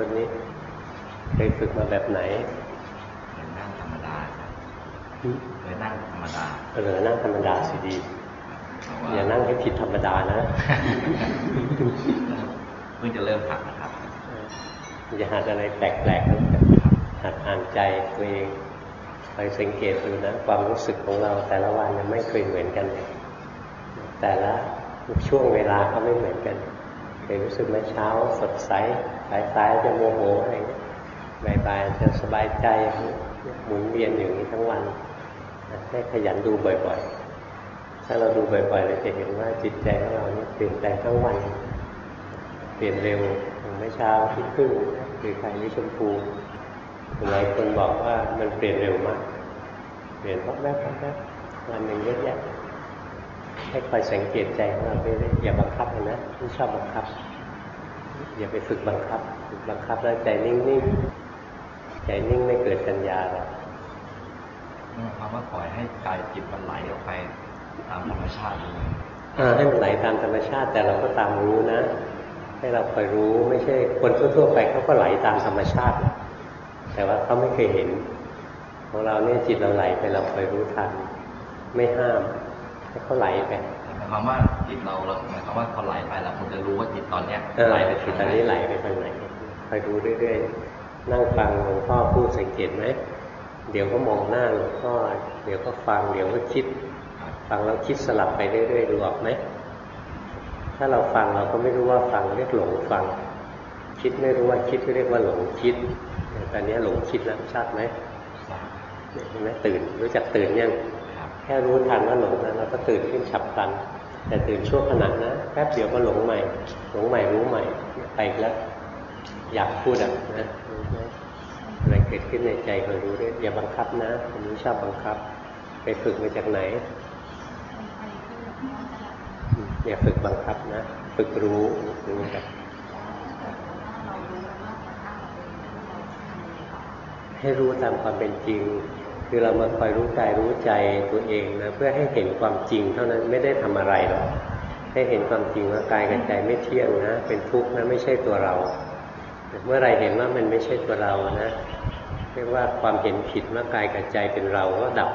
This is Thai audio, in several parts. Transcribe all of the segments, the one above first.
คนนี้เคยฝึกมาแบบไหนเคยนั่งธรรมดาครับเคยนั่งธรรมดาเออนั่งธรรมดาสิดีแต่ว่าอย่านั่งให้ผิดธรรมดานะเพิ่งจะเริ่มหัดนะครับอย่าหัดอะไรแปลกๆนะหัดอ่านใจตัวเองคอยสังเกตดูนะความรู้สึกของเราแต่ละวันเนี่ยไม่เคยเหมือนกันเลยแต่ละช่วงเวลาก็ไม่เหมือนกันเคยรู้สึกไหมเช้าสดใส สายๆจะโมโหอะไรเงี้ยบ่ายๆจะสบายใจหมุนเวียนอย่างนี้ทั้งวันให้ขยันดูบ่อยๆ ถ้าเราดูบ่อยๆเราจะเห็นว่าจิตใจของเรานี่เปลี่ยนแปลงทั้งวัน เปลี่ยนเร็วอย่างเมื่อเช้าที่พึ่งคือใครนี่ชมพูหลายคนบอกว่ามันเปลี่ยนเร็วมาก เปลี่ยนพบแป๊บพบแป๊บวันหนึ่งเยอะแยะให้คอยสังเกตใจของเราไปเรื่อยอย่าบังคับมันนะไม่ชอบบังคับ อย่าไปฝึกบังคับ ฝึกบังคับแล้วใจนิ่งๆ ใจนิ่งไม่เกิดสัญญาหรอกนั่นความว่าปล่อยให้กายจิตมันไหลออกไปตามธรรมชาติเลยอ่าให้มันไหลตามธรรมชาติแต่เราก็ตามรู้นะ ให้เราคอยรู้ไม่ใช่คนทั่วๆไปเขาก็ไหลตามธรรมชาติ แต่ว่าเขาไม่เคยเห็น ของเราเนี่ยจิตเราไหลไปเราคอยรู้ทัน ไม่ห้าม ให้เขาไหลไปหมายความว่าจิตเราเราหมายความว่าพอไหลไปเราควรจะรู้ว่าจิตตอนเนี้ยเออไหลไปจิทาตงตอนนี้ไหลไปทางไหนคอยรู้เรื่อยๆนั่งฟังหลวงพ่อพูดสังเกตไหมเดี๋ยวก็มองหน้าหลวงพ่อเดี๋ยวก็ฟังเดี๋ยวก็คิด ฟังแล้วคิดสลับไปเรื่อยๆดูออกไหมถ้าเราฟังเราก็ไม่รู้ว่าฟังเรียกหลงฟัง คิดไม่รู้ว่าคิดเรียกว่าหลงคิดตอนนี้หลงคิดแล้วชัดไหมเห็นไหมตื่นรู้จักตื่นยังครับแค่รู้ทันว่าหลงนะเราก็ตื่นขึ้นฉับพลัน แต่ตื่นชั่วขณะนะแป๊บเดียวก็หลงใหม่ หลงใหม่รู้ใหม่ไปอีกแล้ว อยากพูดอะนะอะไรเกิดขึ้นในใจก็รู้ด้วยอย่าบังคับนะคนนี้ชอบบังคับ ไปฝึกมาจากไหนอืมอย่าฝึกบังคับนะ ฝึกรู้รู้แบบให้รู้ตามความเป็นจริง คือเรามาคอยรู้กายรู้ใจตัวเองนะเพื่อให้เห็นความจริง เท่านั้นไม่ได้ทำอะไรหรอกให้เห็นความจริงว่ากายกับใจไม่เที่ยงนะ เป็นทุกข์นะไม่ใช่ตัวเราเมื่อไรเห็นว่ามันไม่ใช่ตัวเรานะเรียกว่าความเห็นผิดว่ากายกับใจเป็นเราก็ดับ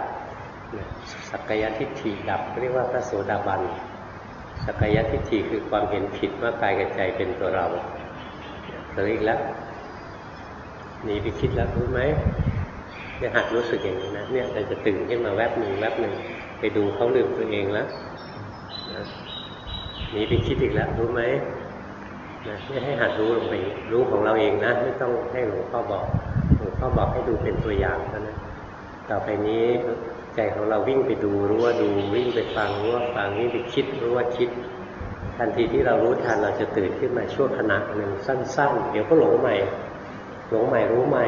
สักกายทิฏฐิดับเรียกว่าพระโสดาบันสักกายทิฏฐิคือความเห็นผิดว่ากายกับใจเป็นตัวเราเหลืออีกแล้วหนีไปคิดแล้วรู้ไหม เนี่ยหัดรู้สึกอย่างนี้นะเนี่ยเราจะตื่นขึ้นมาแวบหนึ่งแวบหนึ่งไปดูเขาลืมตัวเองแล้วนะหนีไปคิดอีกแล้วรู้ไหมนะไม่ให้หัดรู้ลงไปอีกรู้ของเราเองนะ ไม่ต้องให้หลวงพ่อบอกหลวงพ่อบอกให้ดูเป็นตัวอย่างเท่านั้นต่อไปนี้ใจของเราวิ่งไปดูรู้ว่าดูวิ่งไปฟังรู้ว่าฟังวิ่งไปคิดรู้ว่าคิด ทันทีที่เรารู้ทันเราจะตื่นขึ้นมาชั่วขณะหนึ่งสั้น ๆ เดี๋ยวก็หลงใหม่ หลงใหม่รู้ใหม่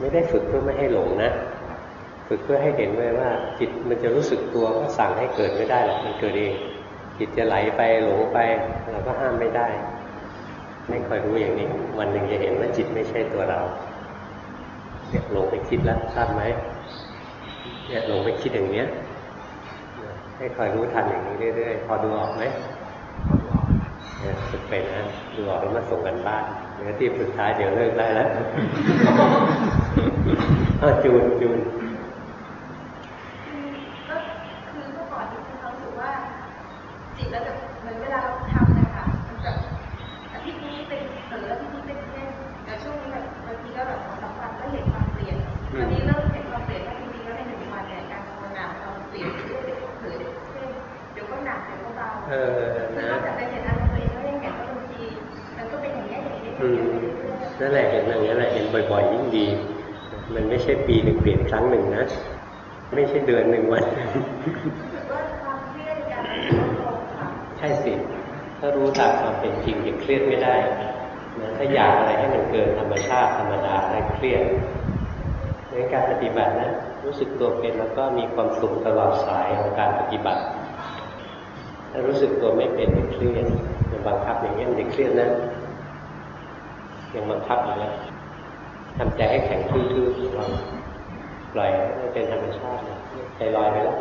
ไม่ได้ฝึกเพื่อไม่ให้หลงนะ ฝึกเพื่อให้เห็นไว้ว่า จิตมันจะรู้สึกตัวก็สั่งให้เกิดไม่ได้หรอกมันเกิดเองจิตจะไหลไปหลงไปเราก็ห้ามไม่ได้ ไม่คอยรู้อย่างนี้ วันหนึ่งจะเห็นว่าจิตไม่ใช่ตัวเราเนี่ยหลงไปคิดแล้วทราบไหมเนี่ยหลงไปคิดอย่างเนี้ยให้คอยรู้ทันอย่างนี้เรื่อยๆพอดูออกไหมเนี่ยฝึกไปนะดูออกแล้วมาส่งกันบ้าน เดี๋ยวที่สุดท้ายเดี๋ยวเลิกได้แล้วอ้าวจูนจูน ดี มันไม่ใช่ปีหนึ่งเปลี่ยนครั้งหนึ่งนะ ไม่ใช่เดือนหนึ่งวันรู้สึกว่าความเครียดในการปฏิบัติลดลงค่ะใช่สิถ้ารู้ตามความเป็นจริงจะเครียดไม่ได้นะถ้าอยากอะไรให้มันเกินธรรมชาติธรรมดาแล้เครียดในการปฏิบัตินะรู้สึกตัวเป็นแล้วก็มีความสุขตลอดสายของการปฏิบัติ ถ้ารู้สึกตัวไม่เป็นเครียดจะบังคับอย่างนี้ยมันจะเครียดนะยังบังคับอยู่แล้ว ทำใจให้แข็งทื่อๆของเราปล่อยให้เป็นธรรมชาติเลยใจลอยไปแล้ว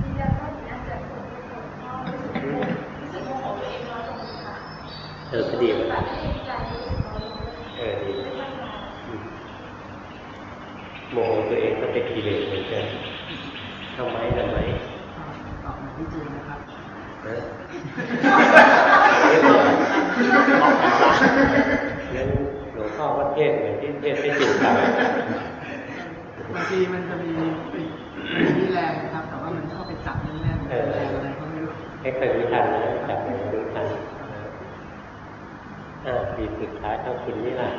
ยืนยันว่าอย่างนั้นจะส่งผลต่อรู้สึกโมโหรู้สึกโมโหตัวเองน้อยลงค่ะเออก็ดีแบแล้วบไม่ได้ใจรู้อดีไม่ค่อยมาอืมโมโหตัวเองก็เป็นกิเลสเหมือนกันทำไมทำไมตอบมาที่จูนนะครับฮะไม่บอกงั้นหลวง พ่อก็เทศน์เหมือนที่เทศน์ไม่จริงจังบางทีมันจะมีมีแรงนะครับ แต่ว่ามันเข้าไปจับแน่นๆแรงอะไรก็ไม่รู้ให้เคยรู้ทันนะจับอย่างรู้ทันอ่าปีสุดท้ายเท่าคุณนี่แหละ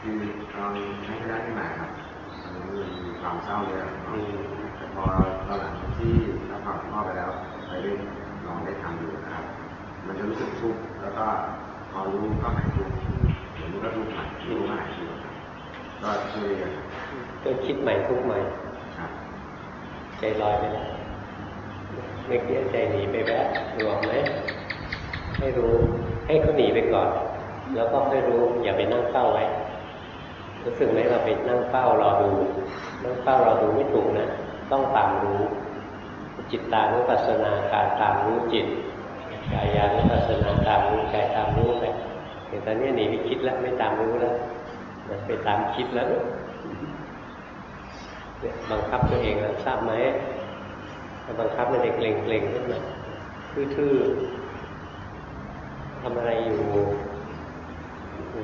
คือตอนใช้คณะที่มาครับตอนนั้นมันมีความเศร้าเยอะอืมแต่พอตอนหลังที่รับความพ่อไปแล้วไปได้ลองได้ทำอยู่นะครับ มันจะรู้สึกทุกข์แล้วก็พอรู้ก็หายทุกข์เดี๋ยวมันก็ทุกข์ ก็ช่วยกันก็คิดใหม่ทุกใหม่ครับใจลอยไปแล้วเมื่อกี้ใจหนีไปแวบหลวมไหมให้รู้ ให้เขาหนีไปก่อน แล้วก็ค่อยรู้อย่าไปนั่งเฝ้าไว้รู้สึกไหมเราไปนั่งเฝ้ารอดู นั่งเฝ้ารอดูไม่ถูกนะ ต้องตามรู้ จิตตานุปัสสนาการตามรู้จิตกายานุปัสสนาตามรู้กายตามรู้ไปเห็นตอนนี้หนีไปคิดแล้วไม่ตามรู้แล้วมัน ไปตามคิดแล้วเนี่ยบังคับตัวเองแล้วทราบไหมถ้าบังคับมันจะเกรงเกรงๆขึ้นมาทื่อๆทำอะไรอยู่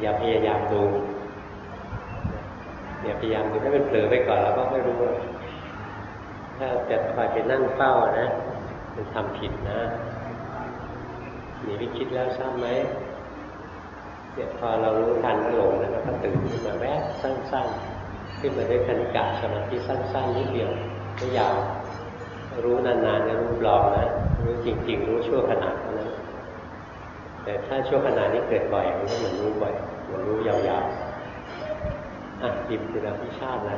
อย่าพยายามดูอย่าพยายามดูให้มันเผลอไปก่อนแล้วก็ไม่รู้ว่าถ้าจะคอยไปนั่งเฝ้านะมันทำผิดนะหนีไปคิดแล้วทราบไหม เนี่ยพอเรารู้ทันก็หลงแล้วก็ตื่นขึ้นมาแวบสั้นๆ ขึ้นมาด้วยคณิกาสมาธิสั้นๆนิดเดียวไม่ยาวรู้นานๆนะรู้บลอมนะรู้จริง ๆ รู้ชั่วขณะเท่านั้นแต่ถ้าชั่วขณะนี้เกิดบ่อยมันก็เหมือนรู้บ่อยเหมือนรู้ยาวๆอะพิมพ์คือเราพิชาตินะ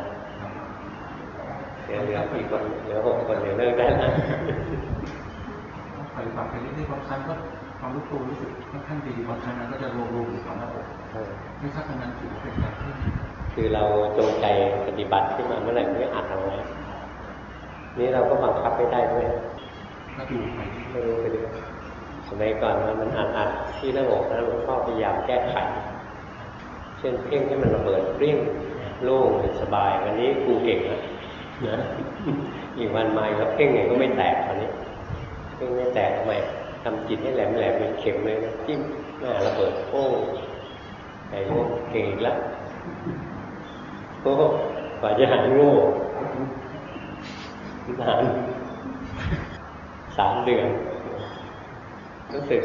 เดี๋ยวเหลืออีกคนเหลือหกคนเดี๋ยวเลิกได้นะปฏิบัติไปเรื่อยๆบางครั้งก็ความรู้ตัวรู้สึกค่อนข้าง ดีบางครั้งมันก็จะรวมๆอยู่กับหน้าอกเออไม่ทราบขนาดถือว่าเป็นการเพิ่มคือเราจงใจปฏิบัติขึ้นมาเมื่อไหร่ไม่อัดเอาไว้นี่เราก็บังคับไม่ได้ด้วยก็ดูไปไม่รู้ไปด้วยสมัยก่อนมันอัดอัดที่หน้าอกนะหลวงพ่อพยายามแก้ไข เช่นเพ่งให้มันระเบิดเปรี้ยงโล่งสบาย วันนี้ครูเก่งนะนะอีกวันมาอีกแล้วเพ่งไงก็ไม่แตกตอนนี้เพ่งไม่แตกทำไมทำจิตให้แหลมแหลมเป็นเข็มเลยนะจิ้ม หน้าระเบิดโป้ไอ้โง่เก่งอีกแล้วโอ้กว่าจะหายโง่นานสามเดือนรู้สึก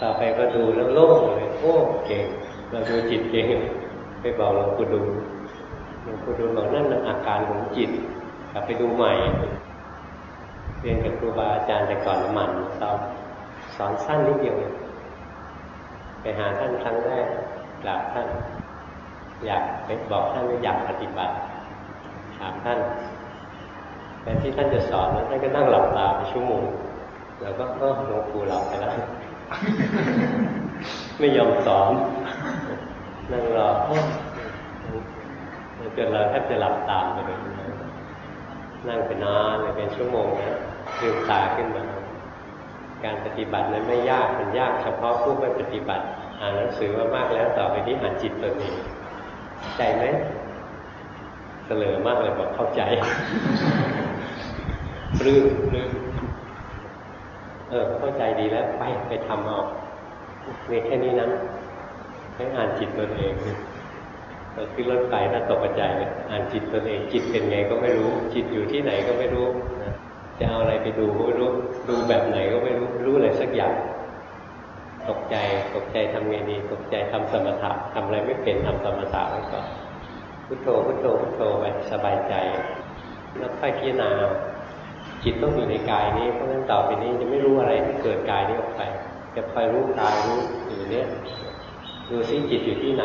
ต่อไปก็ดูแล้วโล่งเลยโอ้เก่ง เราดูจิตเก่งไปบอกหลวงปู่ดูหลวงปู่ดูบอกนั่นมันอาการของจิต กลับไปดูใหม่ เรียนกับครูบาอาจารย์แต่ก่อนมันสอนสอนสั้นนิดเดียวเอง ไปหาท่านครั้งแรกกราบท่าน อยากไปบอกท่านว่าอยากปฏิบัติ ถามท่านแต่ที่ท่านจะสอนนั้นท่านก็นั่งหลับตาไปชั่วโมงแล้วก็เออหลวงปู่หลับไปแล้วไม่ยอมสอนนั่งรอจนเราแทบจะหลับตามไปเลยนั่งไปนานเลยเป็นชั่วโมงนะลืมตาขึ้นมา การปฏิบัตินั้นไม่ยากมันยากเฉพาะผู้ไม่ปฏิบัติ อ่านหนังสือมามากแล้วต่อไปที่อ่านจิตตัวเองใจไหมเสลอมากเลยบอกเข้าใจปลื้มปลื้มเออเข้าใจดีแล้วไปไปทำเอามีแค่นี้นะให้อ่านจิตตัวเองเราขึ้นรถไฟถ้าตกใจเลยอ่านจิตตัวเองจิตเป็นไงก็ไม่รู้ จิตอยู่ที่ไหนก็ไม่รู้นะจะเอาอะไรไปดูก็ไม่รู้ ดูแบบไหนก็ไม่รู้รู้อะไรสักอย่าง ตกใจตกใจทำไงดี ตกใจทำสมถะทำอะไรไม่เป็นทำสมถะไว้ก่อนพุทโธพุทโธพุทโธไปสบายใจ แล้วค่อยพิจารณาจิตต้องอยู่ในกายนี้เพราะฉะนั้นต่อไปนี้จะไม่รู้อะไรที่เกิดกายนี้ออกไป จะคอยรู้กายรู้อยู่เนี้ยดูซิจิตอยู่ที่ไหน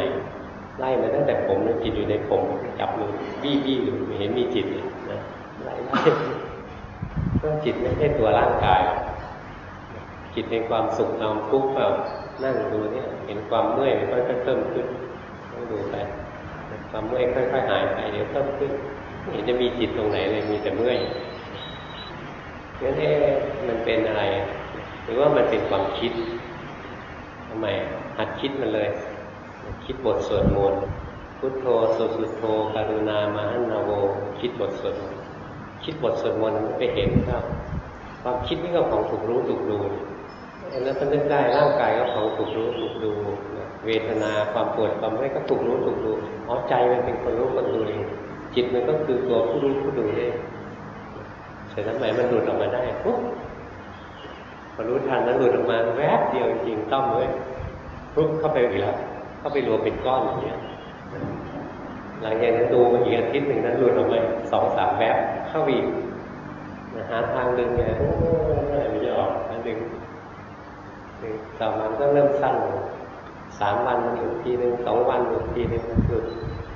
ไล่มาตั้งแต่ผมนะจิตอยู่ในผมจับมือบี้บี้อยู่เห็นมีจิตเลยนะไล่ไล่ ก็จิตไม่ใช่ตัวร่างกาย จิตเป็นความสุขความทุกข์เปล่านั่งดูเนี่ยเห็นความเมื่อยค่อยๆเพิ่มขึ้นต้องดูไปความเมื่อยค่อยๆหายไปเดี๋ยวเพิ่มขึ้นเห็นจะมีจิตตรงไหนเลยมีแต่เมื่อยงั้นเอ๊มันเป็นอะไร หรือว่ามันเป็นความคิดทำไมหัดคิดมันเลย คิดบทสวดมนต์พุทโธสุสุโธกรุณามหันนาโว คิดบทสวดมนต์ คิดบทสวดมนต์ไปเห็นครับความคิดนี่ก็ของถูกรู้ถูกดูอันนั้นมันนึกได้ร่างกายก็ของถูกรู้ถูกดูเวทนาความปวดความเมื่อยก็ถูกรู้ถูกดูอ๋อใจมันเป็นคนรู้คนดูเองจิตมันก็คือตัวผู้รู้ผู้ดูเองเสร็จแล้วไหมมันหลุดออกมาได้ปุ๊บพอรู้ทันนั้นหลุดออกมาแวบเดียวจริงๆต้องเลยปุ๊บเข้าไปอีกแล้วเข้าไปรวมเป็นก้อนอย่างเงี้ยหลังจากนั้นดูมาอีกอาทิตย์หนึ่งนั้นหลุดออกมาสองสามแวบ เข้าอีกหาทางดึงไงโอ้ยไม่จะออกแล้วดึงดึงต่อมาก็เริ่มสั้นสามวันมันหยุดทีหนึ่งสองวันหยุดทีหนึ่งหยุด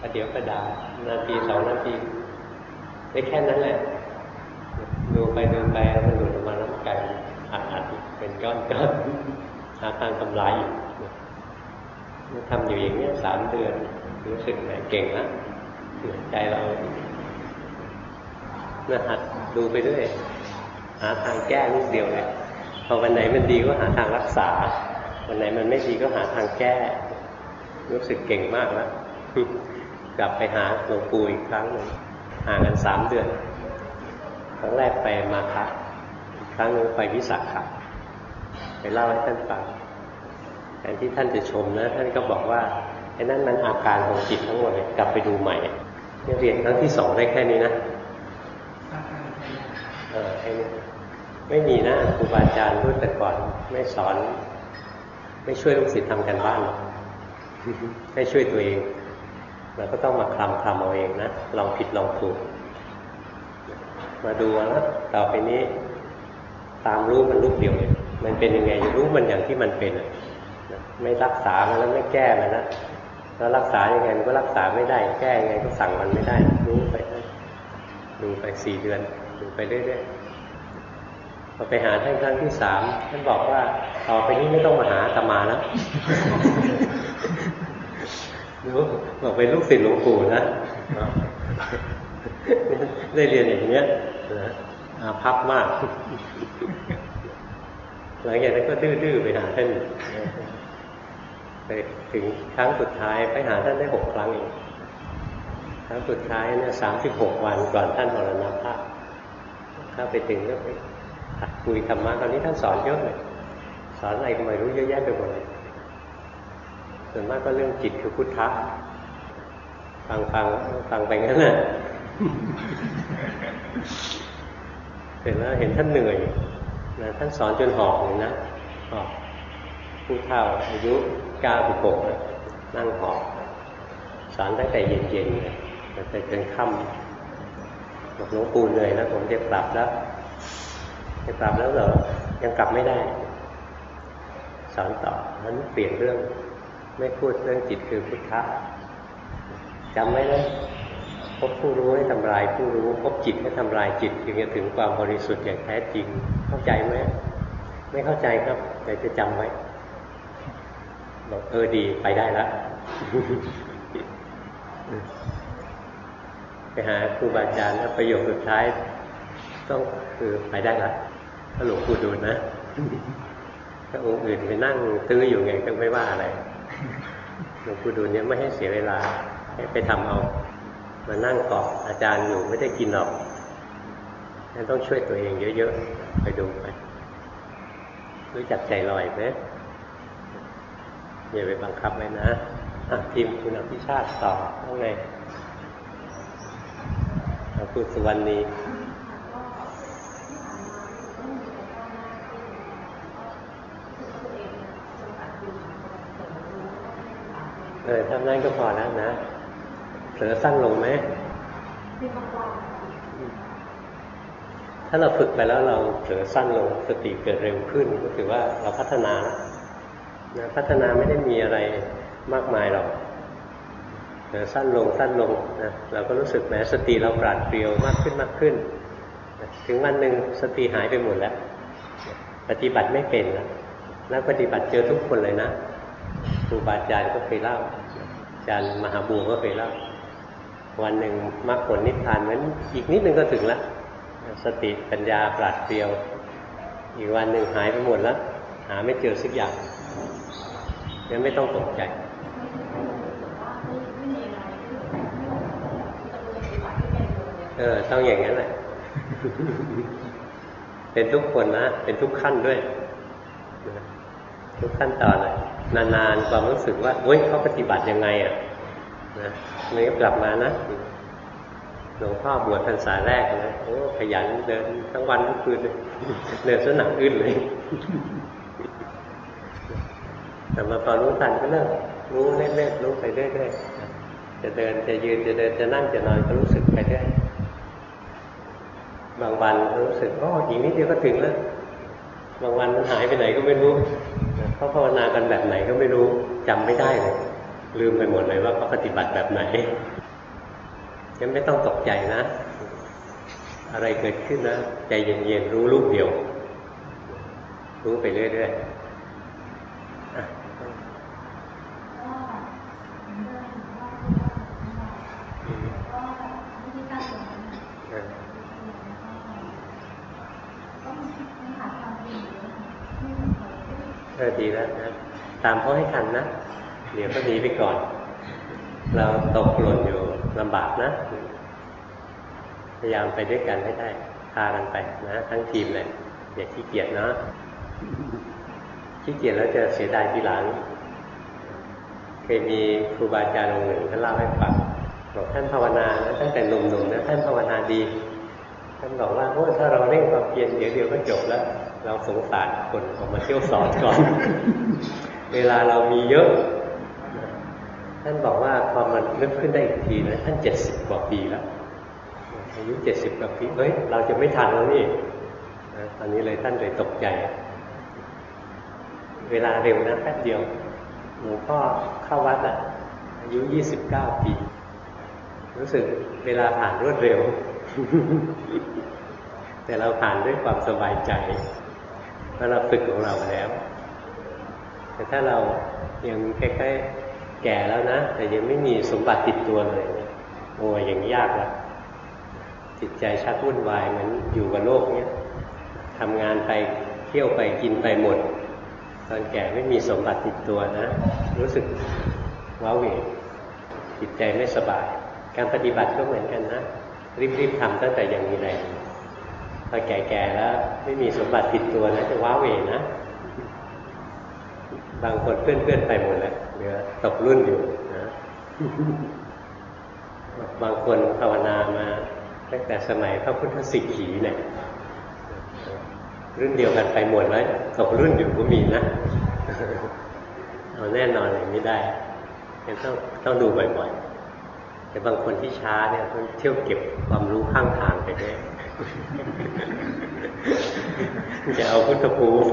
ประเดี๋ยวประดานาทีสองนาทีได้แค่นั้นแหละ ดูไปดูไปมันหลุดออกมาแล้วกลายอัดอัดเป็นก้อนก้อนๆหาทางทำลายอยู่ทำอยู่อย่างนี้สามเดือนรู้สึกไหมเก่งนะเหมือใจเรา นะหัดดูไปด้วย หาทางแก้ลูกเดียวเลยพอวันไหนมันดีก็หาทางรักษา วันไหนมันไม่ดีก็หาทางแก้ รู้สึกเก่งมากแล้วกลับไปหาหลวงปู่อีกครั้งหนึ่งห่างกันสามเดือน ครั้งแรกไปมาคะครั้งนึงไปวิสาขะไปเล่าให้ท่านฟังแทนที่ท่านจะชมนะ ท่านก็บอกว่าไอ้นั่นมันอาการของจิตทั้งหมดเลยกลับไปดูใหม่เรียนครั้งที่สองได้แค่นี้นะ ออแค่นี้ไม่มีนะครูบาอาจารย์รุ่นแต่ก่อน ไม่สอน ไม่ช่วยลูกศิษย์ทำกันบ้านหรอกให้ช่วยตัวเองเราก็ต้องมาคลำคลำเอาเองนะลองผิดลองถูก มาดูแล้วต่อไปนี้ ตามรู้มันลูกเดียวเลยมันเป็นยังไงรู้มันอย่างที่มันเป็นไม่รักษามันแล้วไม่แก้มันนะแล้วรักษายังไงมันก็รักษาไม่ได้ แก้ยังไงก็สั่งมันไม่ได้รู้ไปดูไปสี่เดือน ดูไปเรื่อยๆพอไปหาท่านครั้งที่สามท่านบอกว่าต่อไปนี้ไม่ต้องมาหาตมาแล้วรู้บอกเป็นลูกศิษย์หลวงปู่นะได้เรียนอย่างเนี้ยนะอาภัพมาก หลังจากนั้นก็ดื้อๆไปหาท่านไปถึงครั้งสุดท้ายไปหาท่านได้หกครั้งเองครั้งสุดท้ายเนี่ยสามสิบหกวันก่อนท่านมรณภาพ ถ้าไปถึงก็ไปคุยธรรมะตอนนี้ท่านสอนเยอะเลยสอนอะไรก็ไม่รู้เยอะแยะไปหมดเลยส่วนมากก็เรื่องจิตคือพุทธะฟังฟังฟังไปงั้นน่ะเสร็จแล้วเห็นท่านเหนื่อยนะท่านสอนจนหอบเลยนะหอบผู้เฒ่าอายุเก้าสิบหกนั่งหอบสอนตั้งแต่เย็นๆเลยแต่จนค่ำ บอกหลวงปู่เหนื่อยแล้วผมจะกลับแล้วจะกลับแล้วเหรอยังกลับไม่ได้สอนต่อนั้นเปลี่ยนเรื่อง ไม่พูดเรื่องจิตคือพุทธะจำไว้นะพบผู้รู้ให้ทำลายผู้รู้พบจิตให้ทำลายจิตจึงจะถึงความบริสุทธิ์อย่างแท้จริง เข้าใจไหมไม่เข้าใจครับ แต่จะจำไว้บอกเออดีไปได้แล้ว หาครูบาอาจารย์แล้วประโยคสุดท้าย ต้องคือไปได้แล้วถ้าหลวงปู่ดูลนะถ้าองค์อื่นไปนั่งตื้ออยู่ไงก็ไม่ว่าอะไรหลวงปู่ดูลเนี่ยไม่ให้เสียเวลาให้ไปทำเอา มานั่งเกาะอาจารย์อยู่ไม่ได้กินหรอกนั่นต้องช่วยตัวเองเยอะๆ ไปดูไป รู้จักใจลอยไหมอย่าไปบังคับไว้นะทีมคุณอภิชาติต่อว่าไง คุณสุวรรณีเออทำนั้นก็พอแล้วนะเผลอสั้นลงไหม ถ้าเราฝึกไปแล้วเราเผลอสั้นลงสติเกิดเร็วขึ้น ก็ถือว่าเราพัฒนานะพัฒนาไม่ได้มีอะไรมากมายหรอก สั้นลงสั้นลงนะเราก็รู้สึกแม้สติเราปราดเปรียวมากขึ้นมากขึ้น ถึงวันหนึ่งสติหายไปหมดแล้ว ปฏิบัติไม่เป็นแล้วแล้วปฏิบัติเจอทุกคนเลยนะครูบาอาจารย์ก็เคยเล่าอาจารย์มหาบูก็เคยเล่า วันหนึ่งมรรคผลนิพพานเหมือนอีกนิดนึงก็ถึงแล้วสติปัญญาปราดเปรียว อีกวันหนึ่งหายไปหมดแล้ว หาไม่เจอสักอย่างยังไม่ต้องตกใจ เออ ต้องอย่างนั้นแหละ เป็นทุกคนนะ เป็นทุกขั้นด้วย ทุกขั้นตอนเลยนานๆความรู้สึกว่าเฮ้ยเขาปฏิบัติยังไงอะนะมันก็กลับมานะหลวงพ่อบวชพรรษาแรกนะโอ้ขยันเดินทั้งวันทั้งคืนเลยเดินสนังอึ้นเลย แต่มาพอรู้ทันก็เริ่มรู้เล่นๆรู้ไปเรื่อยๆจะเดินจะยืนจะเดินจะนั่งจะนอนก็รู้สึกไปเรื่อย บางวันรู้สึกอ๋ออีกนิดเดียวก็ถึงแล้วบางวันมันหายไปไหนก็ไม่รู้เขาภาวนากันแบบไหนก็ไม่รู้จำไม่ได้เลย ลืมไปหมดเลยว่าเขาปฏิบัติแบบไหนยังไม่ต้องตกใจนะ อะไรเกิดขึ้นนะใจเย็นๆรู้ลูกเดียว รู้ไปเรื่อยๆอะก็เหมือนเดิมว่าก็วิธีการสอนเออก็มันขาดความจริงอยู่ไม่ เออดีแล้วนะตามเขาให้ทันนะ เดี๋ยวก็หนีไปก่อน เราตกหล่นอยู่ลำบากนะ พยายามไปด้วยกันให้ได้พากันไปนะ ทั้งทีมเลยอย่าขี้เกียจนะขี้เกียจแล้วจะเสียดายทีหลัง เคยมีครูบาอาจารย์องค์หนึ่งท่านเล่าให้ฟังบอกท่านภาวนานะตั้งแต่หนุ่มๆนะท่านภาวนาดี ท่านบอกว่าโอ้ถ้าเราเร่งความเพียรเดี๋ยวเดียวก็จบแล้ว เราสงสารคนออกมาเที่ยวสอนก่อน เวลาเรามีเยอะ ท่านบอกว่าพอมันนึกขึ้นได้อีกทีนะท่านเจ็ดสิบกว่าปีแล้วอายุเจ็ดสิบกว่าปีเฮ้ยเราจะไม่ทันแล้วนี่ตอนนี้เลยท่านเลยตกใจ เวลาเร็วนะแป๊บเดียวหลวงพ่อเข้าวัดอะอายุยี่สิบเก้าปี รู้สึกเวลาผ่านรวดเร็ว แต่เราผ่านด้วยความสบายใจเพราะเราฝึกของเราแล้ว แต่ถ้าเรายังใกล้ๆแก่แล้วนะ แต่ยังไม่มีสมบัติติดตัวเลยโอ้ยอย่างนี้ยากละจิตใจชักวุ่นวายเหมือนอยู่กับโลกเนี้ยทำงานไปเที่ยวไปกินไปหมด ตอนแก่ไม่มีสมบัติติดตัวนะ รู้สึกว้าเหวจิตใจไม่สบาย การปฏิบัติก็เหมือนกันนะ รีบๆทำตั้งแต่ยังมีแรงพอแก่ๆแล้ว ไม่มีสมบัติติดตัวนะจะว้าเหวนะ บางคนเพื่อนๆไปหมดแล้วเหลือตกรุ่นอยู่นะบางคนภาวนามาตั้งแต่สมัยพระพุทธสิกขีเนี่ยรุ่นเดียวกันไปหมดแล้วตกรุ่นอยู่ก็มีนะเอาแน่นอนอย่างนี้ได้ต้องต้องดูบ่อยๆ แต่บางคนที่ช้าเนี่ยต้องเที่ยวเก็บความรู้ข้างทางไปด้วยจะเอาพุทธภูมิ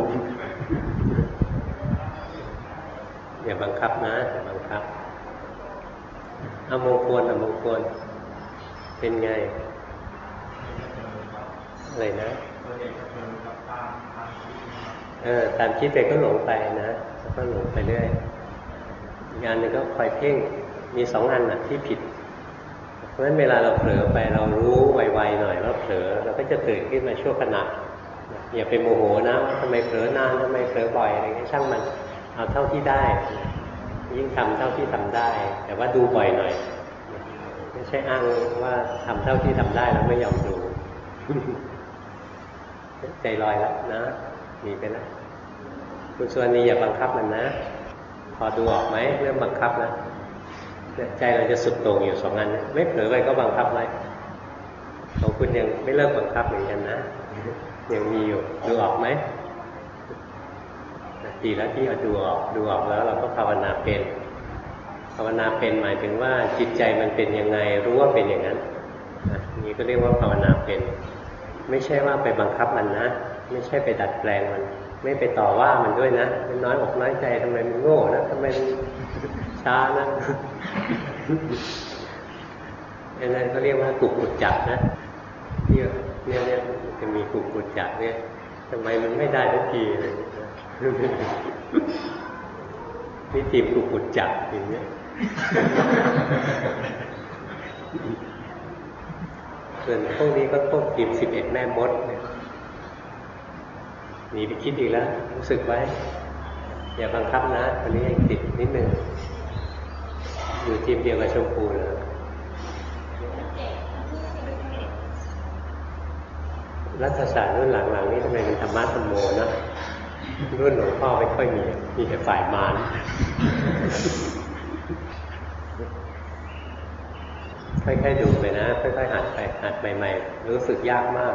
อย่าบังคับนะอย่าบังคับเอามงคลเอามงคลเป็นไงอะไรนะเออตามคิดไปก็หลงไปนะแล้วก็หลงไปเรื่อยอีกอันหนึ่งก็คอยเพ่งมีสองอันนะที่ผิด เพราะฉะนั้นเวลาเราเผลอไปเรารู้ไวๆหน่อยว่าเผลอเราก็จะตื่นขึ้นมาชั่วขณะอย่าไปโมโหนะทำไมเผลอนานทำไมเผลอบ่อยอะไรเงี้ยช่างมันเอาเท่าที่ได้ ยิ่งทำเท่าที่ทำได้ แต่ว่าดูบ่อยหน่อยไม่ใช่อ้างว่าทำเท่าที่ทำได้แล้วไม่ยอมดู ใจลอยแล้วนะหนีไปแล้วคุณส่วนนี้อย่าบังคับมันนะ พอดูออกไหมเรื่องบังคับนะเนี่ย ใจเราจะสุดโต่งอยู่สองอันนะไม่เผลอไปก็บังคับไว้ของคุณยังไม่เลิกบังคับเหมือนกันนะยังมีอยู่ดูออกไหมดีแล้วที่เอาดูออกดูออกแล้วเราก็ภาวนาเป็น ภาวนาเป็นหมายถึงว่าจิตใจมันเป็นยังไงรู้ว่าเป็นอย่างนั้นนะนี้ก็เรียกว่าภาวนาเป็น ไม่ใช่ว่าไปบังคับมันนะ ไม่ใช่ไปดัดแปลงมัน ไม่ไปต่อว่ามันด้วยนะเป็นน้อยอกน้อยใจทำไมมันโง่นะทำไมมันช้านะ อันนั้นก็เรียกว่ากุกกุจจักนะเนี่ยเนี่ยจะมีกุกกุจจักเนี่ยทำไมมันไม่ได้ทันทีอะไรอย่างเงี้ยนี่ทีมกุกกุจจักอย่างเงี้ยส่วนพวกนี้ก็พวกทีมสิบเอ็ดแม่มดเนี่ยหนีไปคิดอีกแล้วรู้สึกไว้ อย่าบังคับนะวันนี้ยังติดนิดนึง อยู่ทีมเดียวกับชมพูนะเรัฐศาสตร์รุ่นหลังๆนี่ทำไมเป็นธรรมะธรรมโมนะรุ่นหลวงพ่อไม่ค่อยมี มีแต่ฝ่ายมารค่อยๆดูไปนะค่อยๆหัดไปหัดใหม่ ๆ รู้สึกยากมาก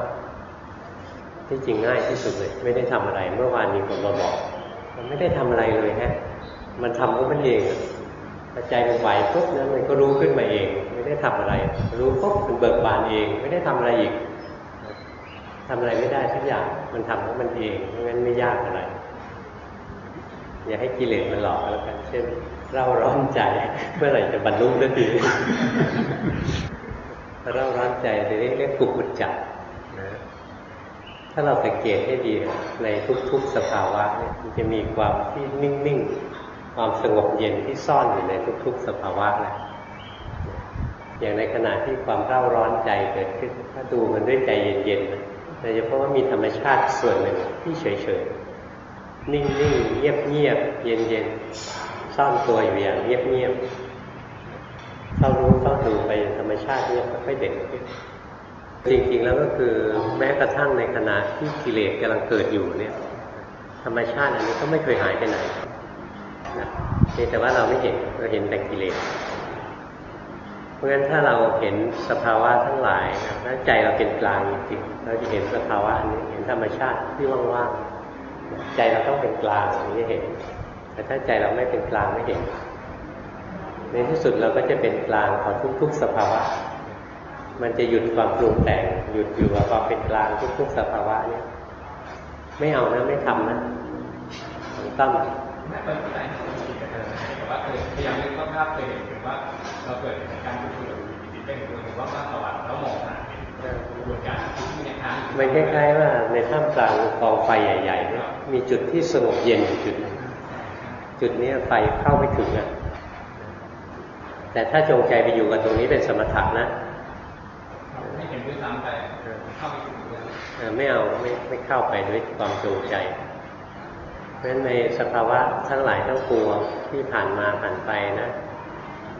ที่จริงง่ายที่สุดเลย ไม่ได้ทำอะไร เมื่อวานมีคนมาบอก มันไม่ได้ทำอะไรเลยฮะ มันทำก็มันเอง พอใจมันไหวปุ๊บนะมันก็รู้ขึ้นมาเอง ไม่ได้ทำอะไร รู้ปุ๊บมันเบิกบานเอง ไม่ได้ทำอะไรอีกทำอะไรไม่ได้ทุกอย่างมันทำของมันเองเพราะงั้นไม่ยากอะไรอย่าให้กิเลสมันหลอกแล้วกัน เช่นเราร้อนใจเมื่อไหร่จะบรรลุสักทีเราร้อนใจจะเรียกเรียกกุกุจจักนะถ้าเราสังเกตให้ดีในทุก ๆ สภาวะเนี่ยมันจะมีความที่นิ่งๆ ความสงบเย็นที่ซ่อนอยู่ในทุก ๆ สภาวะแหละอย่างในขณะที่ความเร่าร้อนใจเกิดขึ้น ถ้าดูมันด้วยใจเย็นๆนะโดยเฉพาะว่ามีธรรมชาติส่วนหนึ่งที่เฉยๆ นิ่งๆ เงียบๆ เย็นๆ ซ่อนตัวอยู่อย่างเงียบๆเข้ารู้เข้าดูไปธรรมชาติเนี่ยค่อยเด่นขึ้นจริงๆแล้วก็คือแม้กระทั่งในขณะที่กิเลสกำลังเกิดอยู่เนี่ย ธรรมชาติอันนี้ก็ไม่เคยหายไปไหน เพียงแต่ว่าเราไม่เห็นเราเห็นแต่กิเลสเพราะฉะนั้นถ้าเราเห็นสภาวะทั้งหลายนะแล้วใจเราเป็นกลางจริงเราจะเห็นสภาวะอันนี้เห็นธรรมชาติที่ว่างๆใจเราต้องเป็นกลางถึงจะเห็น แต่ถ้าใจเราไม่เป็นกลางไม่เห็น ในที่สุดเราก็จะเป็นกลางของทุก ๆ สภาวะ มันจะหยุดความปรุงแต่ง หยุดอยู่กับความเป็นกลางทุก ๆ สภาวะเนี่ยไม่เอานะไม่ทำนะต้อง ไม่เปิดใจแต่ว่าเคยพยายามนึกภาพเคยเห็นถึงว่าเราเกิดเหตุการณ์ที่คุยกับจิตเป็นหรือว่าว่าสวรรค์แล้วมองหาเห็นกระบวนการที่มีในทางมันคล้ายๆว่าในท่ามกลางกองไฟใหญ่ๆเนี่ยมีจุดที่สงบเย็นอยู่จุดหนึ่งจุดนี้ไฟเข้าไม่ถึงอะแต่ถ้าจงใจไปอยู่กับตรงนี้เป็นสมถะนะไม่เห็นด้วยซ้ำแต่เข้าไปถึงเลยเออไม่เอาไม่ไม่เข้าไปด้วยความจงใจ เพราะฉะนั้นในสภาวะทั้งหลายทั้งปวงที่ผ่านมาผ่านไปนะ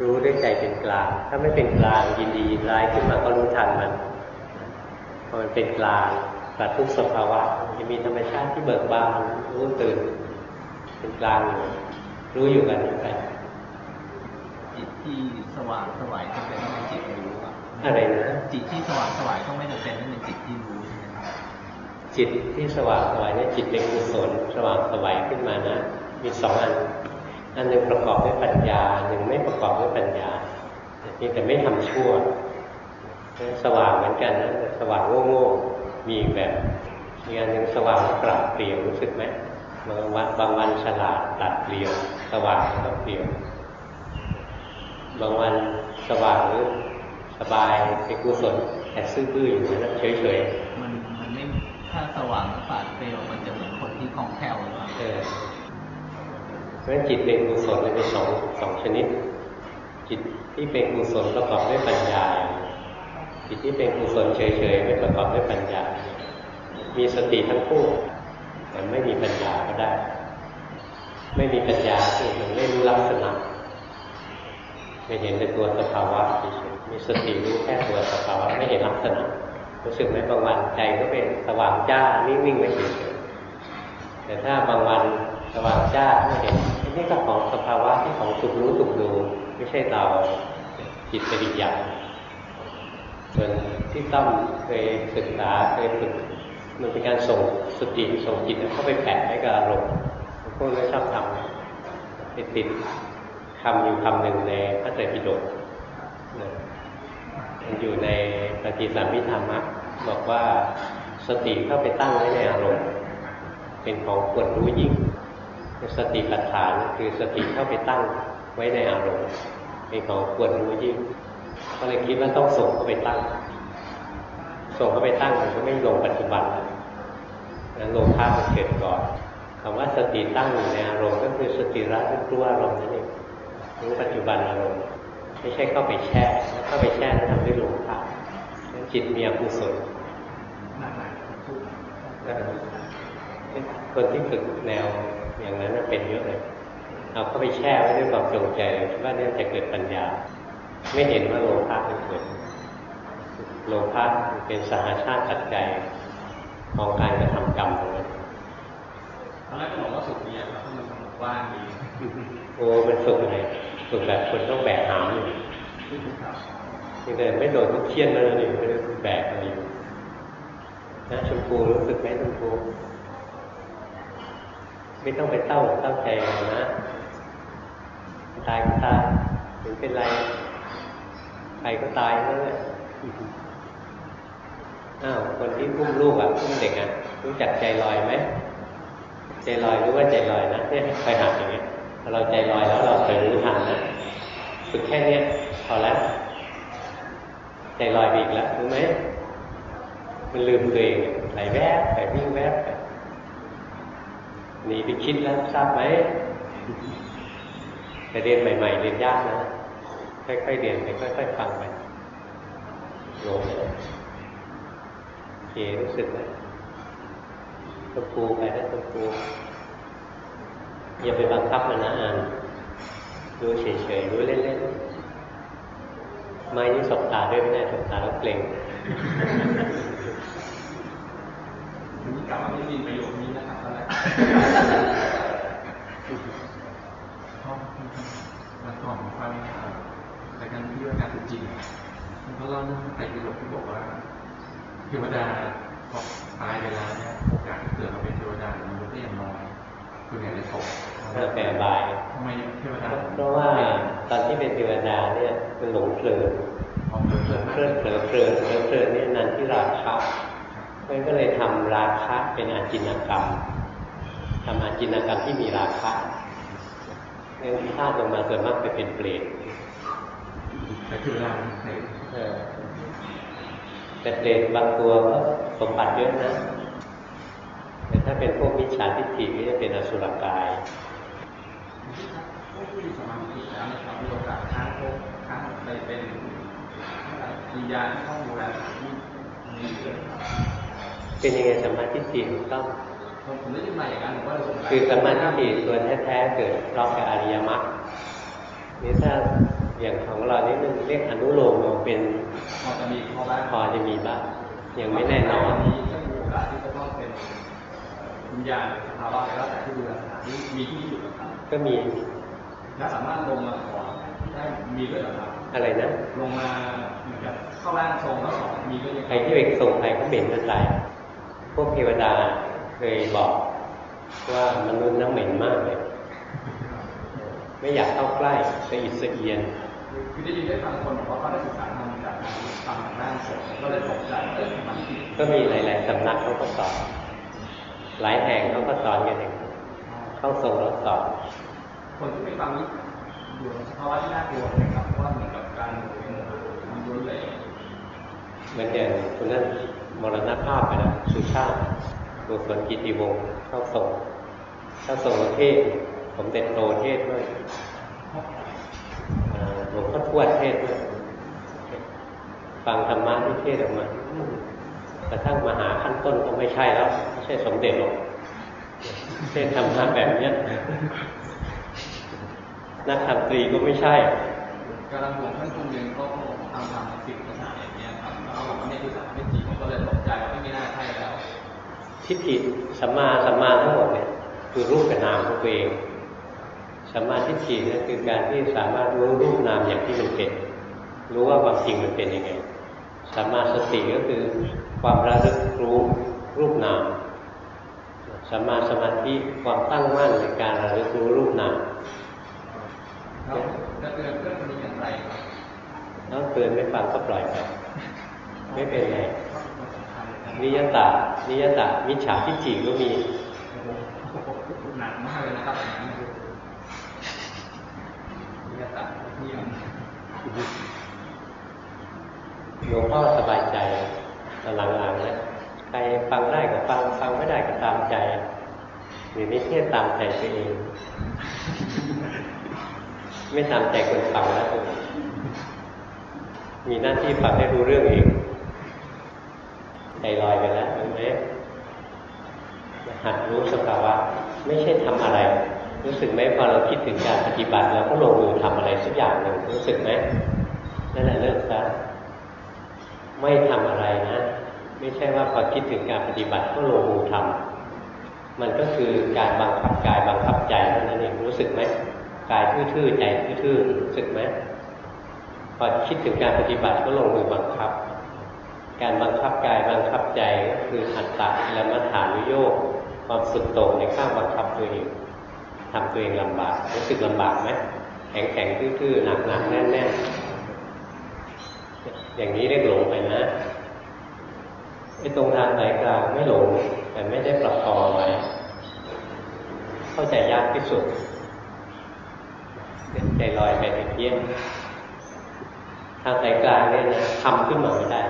รู้ด้วยใจเป็นกลาง ถ้าไม่เป็นกลางยินดียินร้ายขึ้นมาก็รู้ทันมันพอมันเป็นกลางกับทุกสภาวะจะมีธรรมชาติที่เบิกบานรู้ตื่น เป็นกลางอยู่รู้อยู่กันอยู่ไปจิตที่สว่างสวายต้องเป็นต้องเป็นจิตรู้อะอะไรนะจิตที่สว่างสวายต้องไม่จำเป็นต้องเป็นจิตที่รู้ใช่ไหมครับ จิตที่สว่างสวายเนี่ยจิตเป็นกุศลสว่างสวายขึ้นมานะ มีสองอัน อันหนึ่งประกอบด้วยปัญญาหนึ่งไม่ประกอบด้วยปัญญาเพียงแต่ไม่ทำชั่ว สว่างเหมือนกันนะแต่สว่างโง่ๆมีอีแบบอีกอันหนึ่งสว่างแล้วปราดเปรียวรู้สึกไหมบางวันบางวันฉลาดปราดเปรียว สว่างแล้วเปรียว บางวันสว่างหรือสบายเป็นกุศลแต่ซื่อบื้ออยู่นะเฉยๆ สว่างแล้วปาดเปลวมันจะเหมือนคนที่คล่องแคล่วเปล่าเออเพราะฉะนั้นจิตเป็นกุศลมันมีสองสองชนิด จิตที่เป็นกุศลประกอบด้วยปัญญา จิตที่เป็นกุศลเฉยๆไม่ประกอบด้วยปัญญา มีสติทั้งคู่ แต่ไม่มีปัญญาก็ได้ ไม่มีปัญญาคือมันไม่รู้ลักษณะไม่เห็นในตัวสภาวะเฉยๆมีสติรู้แค่ตัวสภาวะไม่เห็นลักษณะ รู้สึกไหมบางวันใจก็เป็นสว่างจ้านิ่งๆไม่เฉยแต่ถ้าบางวันสว่างจ้าไม่เห็นอันนี้ก็ของสภาวะที่ของถูกรู้ถูกดูไม่ใช่เราจิตเป็นอีกอย่างส่วนที่ต้อมเคยศึกษาเคยฝึกมันเป็นการส่งสติส่งจิตเข้าไปแปะให้กับอารมณ์พวกนี้ชอบทำไปติดคำอยู่คำหนึ่งในพระไตรปิฎกนะ อยู่ในปฏิสัมพิธรรมะบอกว่าสติเข้าไปตั้งไว้ในอารมณ์ เป็นของควรรู้ยิ่งสติปัฏฐานคือสติเข้าไปตั้งไว้ในอารมณ์ เป็นของควรรู้ยิ่ง ก็เลยคิดว่าต้องส่งเข้าไปตั้ง ส่งเข้าไปตั้งมันก็ไม่ลงปัจจุบันนะลงภาพมันเกิดก่อนคำว่าสติตั้งอยู่ในอารมณ์ ก็คือสติระลึกรู้อารมณ์นั่นเองรู้ปัจจุบันอารมณ์ ไม่ใช่เข้าไปแช่ถ้าเข้าไปแช่แล้วทำให้หลงภาพจิตมีอกุศลคนที่ฝึกแนวอย่างนั้นน่ะเป็นเยอะเลยเอาเข้าไปแช่ไว้ด้วยความจงใจคิดว่าเนี่ยจะเกิดปัญญา ไม่เห็นว่าโลภะมันเกิดโลภะมันเป็นสหาชาติปัจจัยของการกระทำกรรมตรงนั้นตอนแรกก็บอกว่าสุขดีอะครับเพราะมันสงบว่างดีโอ้มันสุขไง สุขแบบคนต้องแบกหามอยู่นี่เลยไม่โดนทุกเคียนเลยนี่ไม่ได้แบกอะไรอยู่นะชมพูรู้สึกไหมชมพูไม่ต้องไปเต้าเต้าใจเลยนะตายก็ตายถึงเป็นไรใครก็ตายนั่นแหละอ้าวคนที่อุ้มลูกอะอุ้มเด็กอะรู้จักใจลอยไหมใจลอยรู้ว่าใจลอยนะเนี่ยคอยหัดอย่างเงี้ พอเราใจลอยแล้วเราเคยรู้ทันนะฝึกแค่เนี้ยพอแล้ว ใจลอยไปอีกแล้วรู้ไหมมันลืมตัวเองไหลแวบไปวิ่งแวบไปหนีไปคิดแล้วทราบไหมแต่เรียนใหม่ ๆ เรียนยากนะค่อยๆเรียนไปค่อยๆฟังไปโยมโอเครู้สึกไหมตะปูไปนะตะปู อย่าไปบังคับมันนะอ่านดูเฉยๆดูเล่นๆไม่นี่สบตาด้วยไม่ได้สบตาแล้วเกร็งวันนี้กลับมาไม่มีประโยชน์นี้นะครับตอนแรกห้องมาก่อนฟังรายการที่ว่าการเป็นจริงมันก็เล่าเรื่องไต่ประโยคที่บอกว่าเทวดาพอตายไปแล้วเนี่ยโอกาสที่เกิดมาเป็นเทวดามันก็ยังน้อยคือไงใน ศพถ้าแต่บายทำไมเทวดาเพราะว่าตอนที่เป็นเทวดาเนี่ยมันหลงเพลินพอเกิดเกิดเพลินเผลอเพลินเผลอเพลินเนี่ยนันที่ราคะมันก็เลยทำราคะเป็นอาจินกรรมทำอาจินกรรมที่มีราคะเนี่ยพลาดลงมาส่วนมากไปเป็นเปรตแต่เทวดามันเสกเออแต่เปรตบางตัวก็สมบัติเยอะนะแต่ถ้าเป็นพวกมิจฉาทิฏฐิก็จะเป็นอสุรกาย ผู้ที่สมาธิแล้วนะครับมีโอกาสค้างพบค้างไปเป็นวิญญาณที่ต้องดูแลสถานที่นี้เกิดครับเป็นยังไงสัมมาทิฏฐิถูกต้องผมผมได้ยินมาอย่างนั้นผมก็เลยสงสัยคือสัมมาทิฏฐิตัวแท้ๆเกิดเพราะกับอริยมรรคนี่ถ้าอย่างของเรานี่มันเรียกอนุโลมมันเป็นพอจะมีข้อบ้างพอจะมีบ้างยังไม่แน่นอนนี้ก็มีโอกาสที่จะต้องเป็นวิญญาณสภาวะแล้วแต่ที่ดูแลสถานที่มีที่อยู่กับครับก็มี และสามารถลงมาขอได้มีด้วยเหรอครับอะไรนะลงมาเหมือนกับเข้าร่างทรงแล้วสอนมีด้วยยังใครที่ไปส่งใครก็เหม็นกันตายพวกเทวดาเคยบอกว่ามนุษย์น้ำเหม็นมากเลย ไม่อยากเข้าใกล้สะอิดสะเอียนคือได้ยินได้ฟังคนบอกว่าเขาได้ศึกษาทำจากการฟังจากร่างทรงก็เลยตกใจเอ้ยมันผิดก็มีหลาย ๆสำนักเขาก็สอนหลายแห่งเขาก็สอนกันเองเข้าทรงแล้วสอน คนที่ไปฟังนี้อยู่ในสภาวะที่น่ากลัวนะครับเพราะว่าเหมือนกับการเป็นมันรุนแรงเหมือนอย่างคนนั้นมรณภาพไปแล้วสุชาติตัวสวนกิติวงศ์เข้าส่งเข้าส่งเทศผมเด็ดโตเทศด้วยหลวงพ่อทวดเทศด้วยฟังธรรมะที่เทศออกมาอืมกระทั่งมหาขั้นต้นก็ไม่ใช่แล้วไม่ใช่สมเด็จหรอกเทศธรรมะแบบเนี้ย นักธรรมตรีก็ไม่ใช่กำลังห่วงท่านคนหนึ่งก็ทำทำสิ่งภาษาอย่างเงี้ยครับแล้วเขาบอกว่าเนี่ยคือสารไม่จริงผมก็เลยตกใจว่าไม่น่าใช่แล้วทิฏฐิสัมมาสัมมาทั้งหมดเนี่ยคือรูปกับนามของตัวเองสัมมาทิฏฐิเนี่ยคือการที่สามารถรู้รูปนามอย่างที่มันเป็น รู้ว่าความจริงมันเป็นยังไงสัมมาสติก็คือความระลึกรู้รูปนามสัมมาสมาธิความตั้งมั่นในการระลึกรู้รูปนาม แล้วจะเตือนเพื่อนคนนี้อย่างไรครับแล้วเตือนไม่ฟังก็ปล่อยไปไม่เป็นไรมันสำคัญเลยนะนิยตานิยตามิจฉาทิฏฐิก็มีโอ้โหหนักมากเลยนะครับอย่างนั้นนี่ตัดเยี่ยมหลวงพ่อสบายใจหลังๆนะใครฟังได้ก็ฟัง ฟังไม่ได้ก็ตามใจหรือไม่เทศตามใจตัวเอง ไม่ตามใจคนฟังแล้วมีหน้าที่ฟังให้รู้เรื่องเองใจลอยไปแล้วเห็นไหมหัดรู้สภาวะ ไม่ใช่ทำอะไร รู้สึกไหมพอเราคิดถึงการปฏิบัติเราก็ลงมือทำอะไรสักอย่างหนึ่งรู้สึกไหมนั่นแหละเลิกซะไม่ทำอะไรนะ ไม่ใช่ว่าพอคิดถึงการปฏิบัติก็ลงมือทำมันก็คือการบังคับกายบังคับใจเท่านั้นเองรู้สึกไหม กายทื่อๆใจทื่อๆรู้สึกไหมพอคิดถึงการปฏิบัติก็ลงมือบังคับ การบังคับกายบังคับใจก็คืออัตตะและมัฐานุโยกความสุดโต่งในข้างบังคับตัวเองทำตัวเองลำบากรู้สึกลำบากไหมแข็งแข็งทื่อๆหนักหนักแน่นแน่นอย่างนี้เรียกหลงไปนะไอ้ตรงทางไหนกลางไม่หลงแต่ไม่ได้ปรับคองไว้เข้าใจยากที่สุด ใจลอยไปในเพี้ยนทางสายกลางเนี่ยนะทำขึ้นมาไม่ได้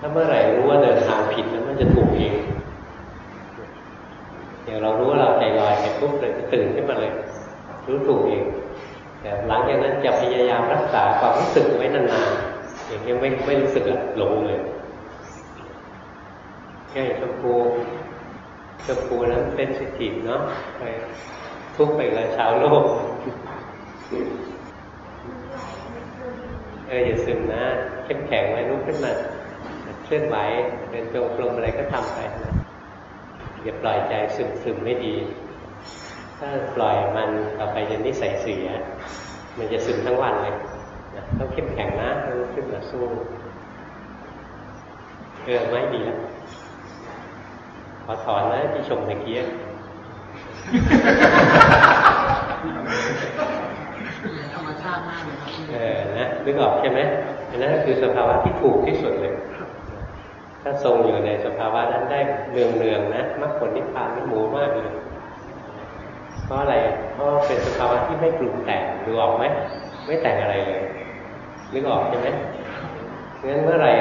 ถ้าเมื่อไหร่รู้ว่าเดินทางผิดแล้วมันจะถูกเองอย่างเรารู้ว่าเราใจลอยไปปุ๊บเลยตื่นขึ้นมาเลย รู้ถูกเอง แต่หลังจากนั้นจะพยายามรักษาความรู้สึกไว้นานๆอย่างนี้ไม่ไม่รู้สึกละหลงเลยแค่ชมพูชมพูนั้นเป็นสติเนาะไปทุกไปกับชาวโลก เอออย่าซึมนะ เข้มแข็งไว้ลุกขึ้นมาเคลื่อนไหวเดินจงกรมอะไรก็ทำไปนะอย่าปล่อยใจซึมซึมไม่ดี ถ้าปล่อยมันต่อไปจะนิสัยเสีย มันจะซึมทั้งวันเลยนะต้องเข้มแข็งนะต้งขึ้นมาสู้เออไม่ดีแล้วขอถอนนะที่ชมเมื่อกี้ธรรมชาติมากเลยครับเออนะนึกออกใช่ไหมนนั้นก็คือสภาวะที่ถูกที่สุดเลย ถ้าทรงอยู่ในสภาวะนั้นได้เนืองๆนะมรรคผลนิพพานนี่หมูมากเลยเพราะอะไรเพราะเป็นสภาวะที่ไม่ปรุงแต่งดูออกไหมไม่แต่งอะไรเลยนึกออกใช่ไหมงั้นเมื่อไหร่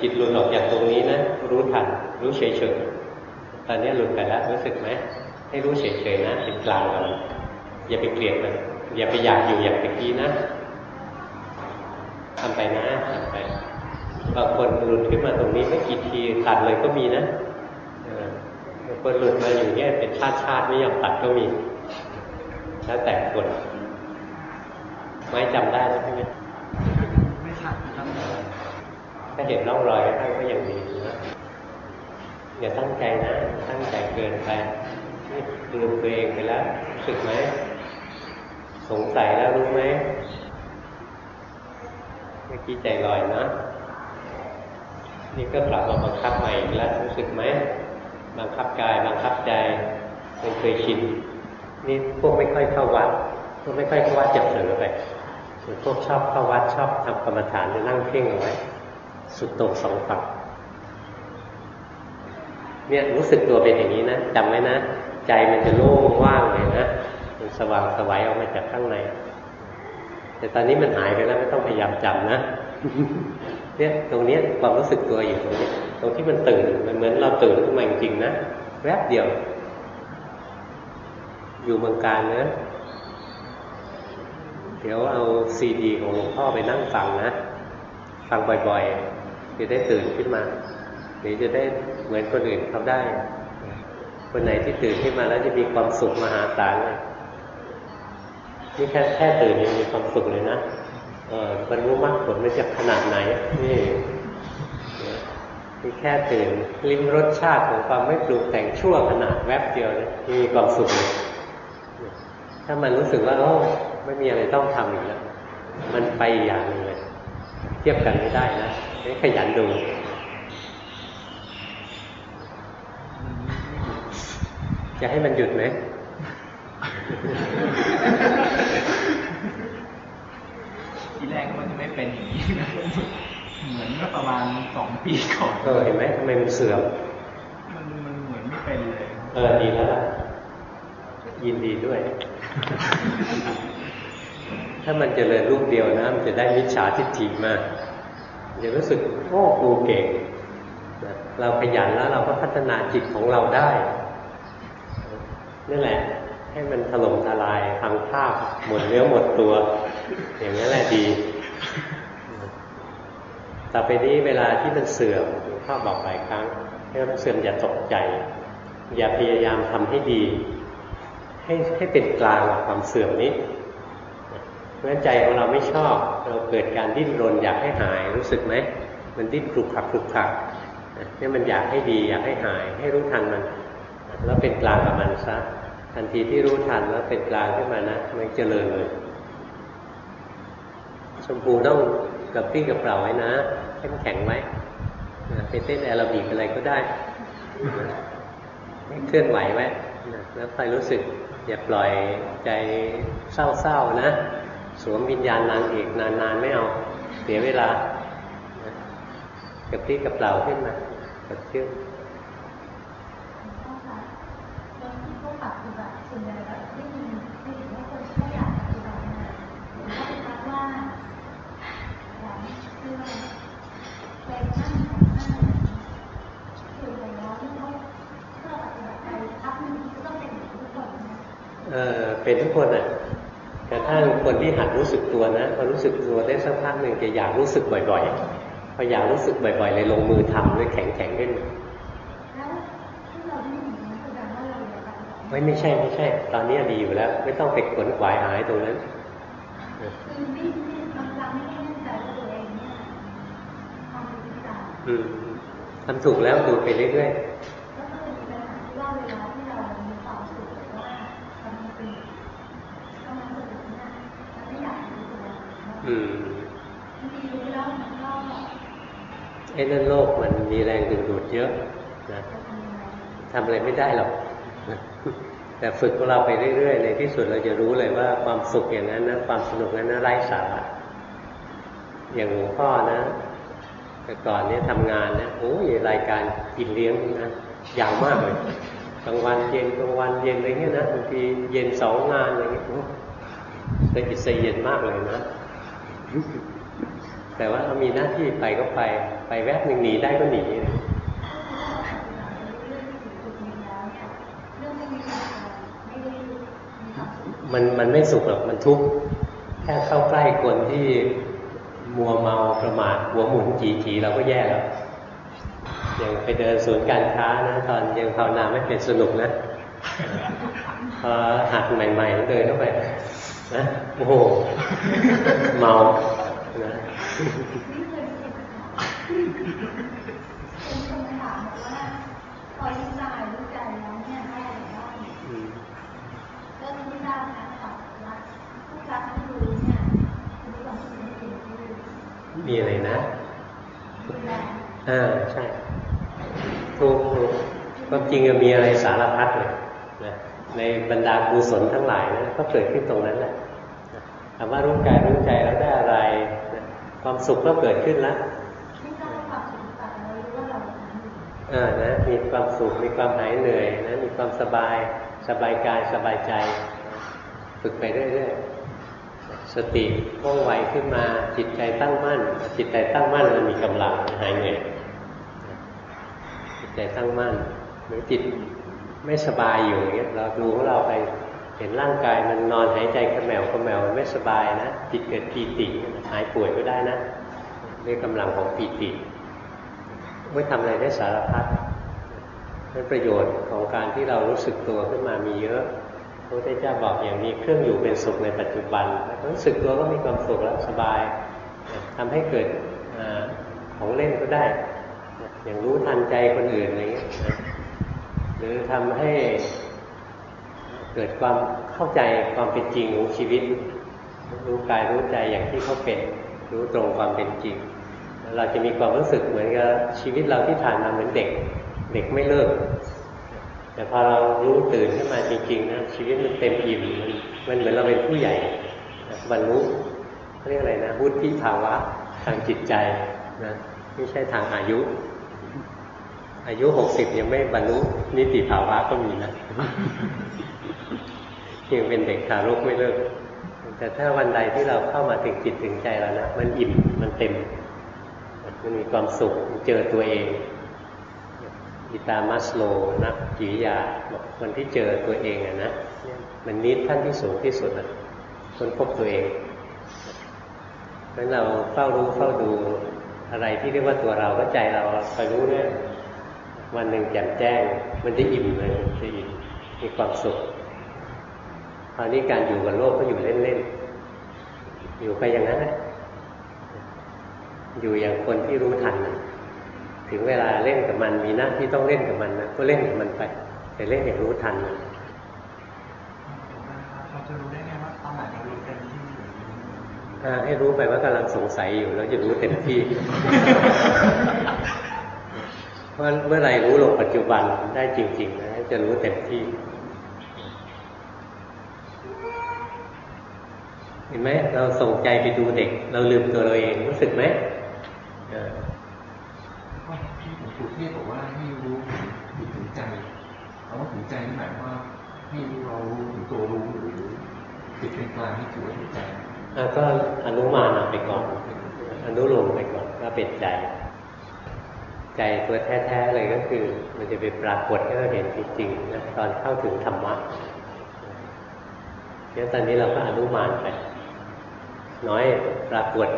จิตหลุดออกจากตรงนี้นะรู้ทันรู้เฉยๆตอนนี้หลุดไปแล้วรู้สึกไหมให้รู้เฉยๆนะเป็นกลางก่อนอย่าไปเกลียดมัน อย่าไปอยากอยู่อย่างตะกี้นะทำไปนะทำไปบางคนหลุดขึ้นมาตรงนี้ไม่กี่ทีตัดเลยก็มีนะบางคนหลุดมาอยู่เนี่ยเป็นชาติชาติไม่ยอมตัดก็มี แล้วแต่คนไม่จำได้ใช่ไหมไม่ขาดนะครับถ้าเห็นร่องรอยท่านก็ยังดีนะอย่าตั้งใจนะ ตั้งใจเกินไปลืมตัวเองไปแล้วรู้สึกไหม สงสัยแล้วรู้ไหมเมื่อกี้ใจลอยนะ นี่ก็กลับมาบังคับใหม่อีกแล้วรู้สึกไหมบังคับกายบังคับใจมันเคยชินนี่พวกไม่ค่อยเข้าวัดพวกไม่ค่อยเข้าวัดจะเผลอไปส่วนพวกชอบเข้าวัดชอบทำกรรมฐานจะนั่งเพ่งเอาไว้สุดตรงสองฝั่งเนี่ยรู้สึกตัวเป็นอย่างนี้นะจำไว้นะ ใจมันจะโล่งว่างเลยนะ สว่างสวัยออกมาจากข้างใน แต่ตอนนี้มันหายไปแล้วไม่ต้องพยายามจำนะเนี่ยตรงเนี้ยความรู้สึกตัวอยู่ตรงนี้ ตรงที่มันตื่นมันเหมือนเราตื่นขึ้นมาจริงๆนะแวบเดียว อยู่เมืองการนะเดี๋ยวเอาซีดีของหลวงพ่อไปนั่งฟังนะ ฟังบ่อยๆจะได้ตื่นขึ้นมาหรือจะได้เหมือนคนอื่นเขาได้ คนไหนที่ตื่นขึ้นมาแล้วจะมีความสุขมหาศาลเลย นี่แค่แค่ตื่นยังมีความสุขเลยนะเออบรรลุมรรคผลมันจะขนาดไหนนี่นี่แค่ตื่นลิ้มรสชาติของความไม่ปรุงแต่งชั่วขนาดแวบเดียวเนี่ยมีความสุขเลยถ้ามันรู้สึกว่าโอ้ไม่มีอะไรต้องทำอีกแล้วมันไปอย่างนึงเลยเทียบกันไม่ได้นะให้ขยันดูจะให้มันหยุดไหม ทีแรกก็มันจะไม่ เป็นอย่างนี้นะเหมือนเมื่อประมาณสองปีก่อนเออเห็นไหมทำไมมันเสื่อมมันมันเหมือนไม่เป็นเลยเออดีแล้วล่ะยินดีด้วย ถ้ามันเจริญรูปเดียวนะ มันจะได้มิจฉาทิฏฐิมากจะรู้สึกโอ้กูเก่งนะเราขยันแล้วเราก็พัฒนาจิตของเราได้นั่นแหละ ให้มันถล่มทลายทางภาพหมดเนื้อหมดตัว อย่างนี้นแหละดี ต่อไปนี้เวลาที่มันเสื่อมหลวงพ่อบอกหลายครั้งให้มันเสื่อมอย่าตกใจ อย่าพยายามทำให้ดี ให้ให้เป็นกลางกับความเสื่อมนี้เพราะฉะนั้นใจของเราไม่ชอบ เราเกิดการดิ้นรนอยากให้หายรู้สึกไหมมันดิ้นคลุกคลักคลุกคลักนี่มันอยากให้ดีอยากให้หาย ให้รู้ทันมัน แล้วเป็นกลางกับมันซะทันทีที่รู้ทันแล้วเป็นกลางขึ้นมานะมันเจริญเลยชมพูต้อง กับพี่กับเปล่าไว้นะเข้มแข็งไว้ไปเต้นแอโรบิกอะไรก็ได้เคลื่อนไหวไว้แล้วคอยรู้สึก อย่าปล่อยใจเศร้าๆนะ สวมวิญญาณนางเอกนานๆไม่เอา เสียเวลากับพี่กับเปล่าขึ้นมากับเชื่อม คนที่เขาปฏิบัติส่วนใหญ่แบบไม่มีไม่เห็นว่าคนที่อยากปฏิบัติเนี่ยเขาจะทักว่าอย่างคือไปนั่งของนั่งส่วนใหญ่แล้วที่เขาเพื่อปฏิบัติไปพักหนึงก็ต้องเป็นอย่างทุกคนนะ เออเป็นทุกคนอะกระทั่งคนที่หัดรู้สึกตัวนะพอรู้สึกตัวได้สักพักหนึ่งจะอยากรู้สึกบ่อยๆพออยากรู้สึกบ่อยๆเลยลงมือทำด้วยแข็งๆขึ้นมาแล้วที่เราได้ยินนั้นแสดงว่าเราอยากปฏิบัติไม่ไม่ใช่ไม่ใช่ ตอนนี้ดีอยู่แล้ว ไม่ต้องไปขวนขวายหายตรงนั้นคือไม่ไม่บางครั้งไม่แน่ใจว่าตัวเองเนี่ยทำเป็นตามอืมทำถูกแล้วดูไปเรื่อยแล้วก็เลยมีปัญหาที่ว่าเวลาที่เรามีความสุขหรือว่าทำเป็นกำลังสนุกเนี่ยมันไม่อยากรู้ตัว ๆอืม บางทีรู้แล้วมันก็ ไอ้นั่นโลกมันมีแรงดึงดูดเยอะนะทำอะไรไม่ได้หรอกแต่ฝึกของเราไปเรื่อยๆ ในที่สุดเราจะรู้เลยว่าความสุขอย่างนั้นนะความสนุกนั้นนะไร้สาระอย่างหลวงพ่อนะ แต่ก่อนเนี่ยทำงานเนี่ยโอ้ยรายการกินเลี้ยงนะยาวมากเลยกลางวันเย็นกลางวันเย็นอะไรเงี้ยนะบางทีเย็นสองงานอะไรเงี้ยโอ้ละจิตใจเย็นมากเลยนะ แต่ว่าเรามีหน้าที่ไปก็ไป ไปแวบหนึ่งหนีได้ก็หนีมันมันไม่สุขหรอกมันทุกข์แค่เข้าใกล้คนที่มัวเมาประมาทหัวหมุนจีจีเราก็แย่แล้วอย่างไปเดินศูนย์การค้านะตอนยังภาวนาไม่เป็นสนุกนะพอหัดใหม่ ๆ เดินเข้าไปนะโอ้โหเมา มีคำถามเป็นคำถามว่าพอยิ่งตายรู้ใจแล้วเนี่ยได้อะไรบ้างอืมเรื่องที่ทราบนะอ่าผู้รักที่ดูเนี่ยมีความสุขในสิ่งที่มีอะไรนะอ่าใช่ถูกถูกความจริงอะมีอะไรสารพัดเลยนะในบรรดากุศลทั้งหลายนะก็เกิดขึ้นตรงนั้นแหละถามว่ารู้กายรู้ใจแล้วได้อะ ความสุขก็เกิดขึ้นแล้วไม่ทราบว่าความสุขต่างเรารู้ว่าเราทำอยู่อ่านะมีความสุขมีความหายเหนื่อยนะมีความสบายสบายกายสบายใจนะฝึกไปเรื่อยๆสติว่องไวขึ้นมาจิตใจตั้งมั่น จิตใจตั้งมั่นมันมีกำลังหายเหนื่อยจิตใจตั้งมั่นหรือจิตไม่สบายอยู่อย่างเงี้ยเราดูของเราไปเห็นร่างกายมันนอนหายใจขมแมวขมแมวไม่สบายนะจิตเกิดปีติหายป่วยก็ได้นะด้วยกำลังของปีติไม่ทำอะไรได้สารพัดนั่นประโยชน์ของการที่เรารู้สึกตัวขึ้นมามีเยอะพระพุทธเจ้าบอกอย่างมีเครื่องอยู่เป็นสุขในปัจจุบันรู้สึกตัวก็มีความสุขแล้วสบายทำให้เกิดอของเล่นก็ได้ อย่างรู้ทันใจคนอื่นอะไรเงี้ยหรือทำให้ เกิดความเข้าใจความเป็นจริงของชีวิต รู้กายรู้ใจอย่างที่เขาเป็น รู้ตรงความเป็นจริง เราจะมีความรู้สึกเหมือนกับชีวิตเราที่ผ่านมาเหมือนเด็ก เด็กไม่เลิก แต่พอเรารู้ตื่นขึ้นมาจริงๆนะชีวิตมันเต็มอิ่มมันมันเหมือนเราเป็นผู้ใหญ่บรรลุเขาเรียกอะไรนะวุฒิภาวะทางจิตใจนะไม่ใช่ทางอายุ อายุหกสิบยังไม่บรรลุนิติภาวะก็มีนะ ยังเป็นเด็กทารกไม่เลิก แต่ถ้าวันใดที่เราเข้ามาถึงจิตถึงใจแล้วนะมันอิ่มมันเต็ม มันมีความสุขเจอตัวเองอิตามัสโลนักจิตวิทยาบอกคนที่เจอตัวเองอะนะมันนิดขั้นที่สูงที่สุดนะคนพบตัวเองเพราะฉะนั้นเราเฝ้ารู้เฝ้าดูอะไรที่เรียกว่าตัวเราก็ใจเราคอยรู้เนี่ยวันหนึ่งแจ่มแจ้ง มันจะอิ่มเลยจะอิ่มมีความสุข ราวนี้การอยู่กับโลกก็อยู่เล่นๆ อยู่ไปอย่างนั้นแหละอยู่อย่างคนที่รู้ทันนะถึงเวลาเล่นกับมันมีหน้าที่ต้องเล่นกับมันนะก็เล่นกับมันไปแต่เล่นอย่างรู้ทันมันเราจะรู้ได้ไงว่าตอนไหนเรารู้เต็มที่อ่าให้รู้ไปว่ากำลังสงสัยอยู่แล้วจะรู้เต็มที่เพราะเมื่อไหรรู้ลงปัจจุบันได้จริงๆนะจะรู้เต็มที่ ห็นไหมเราส่งใจไปดูเด็ก เราลืมตัวเราเองรู้สึกไหมเออก็ที่ผมถูกเทศบอกว่าให้รู้ถึงใจเราว่าถึงใจนี่หมายว่าให้เรารู้ถึงตัวรู้หรือจิตเป็นกลางที่ถือว่าถึงใจอะก็อนุมานเอาไปก่อนอนุโลมไปก่อนว่าเป็นใจ ใจตัวแท้ๆเลยก็คือ มันจะไปปรากฏให้เราเห็นจริงๆนะตอนเข้าถึงธรรมะเนี่ยตอนนี้เราก็อนุมานไป น้อยปรากฏ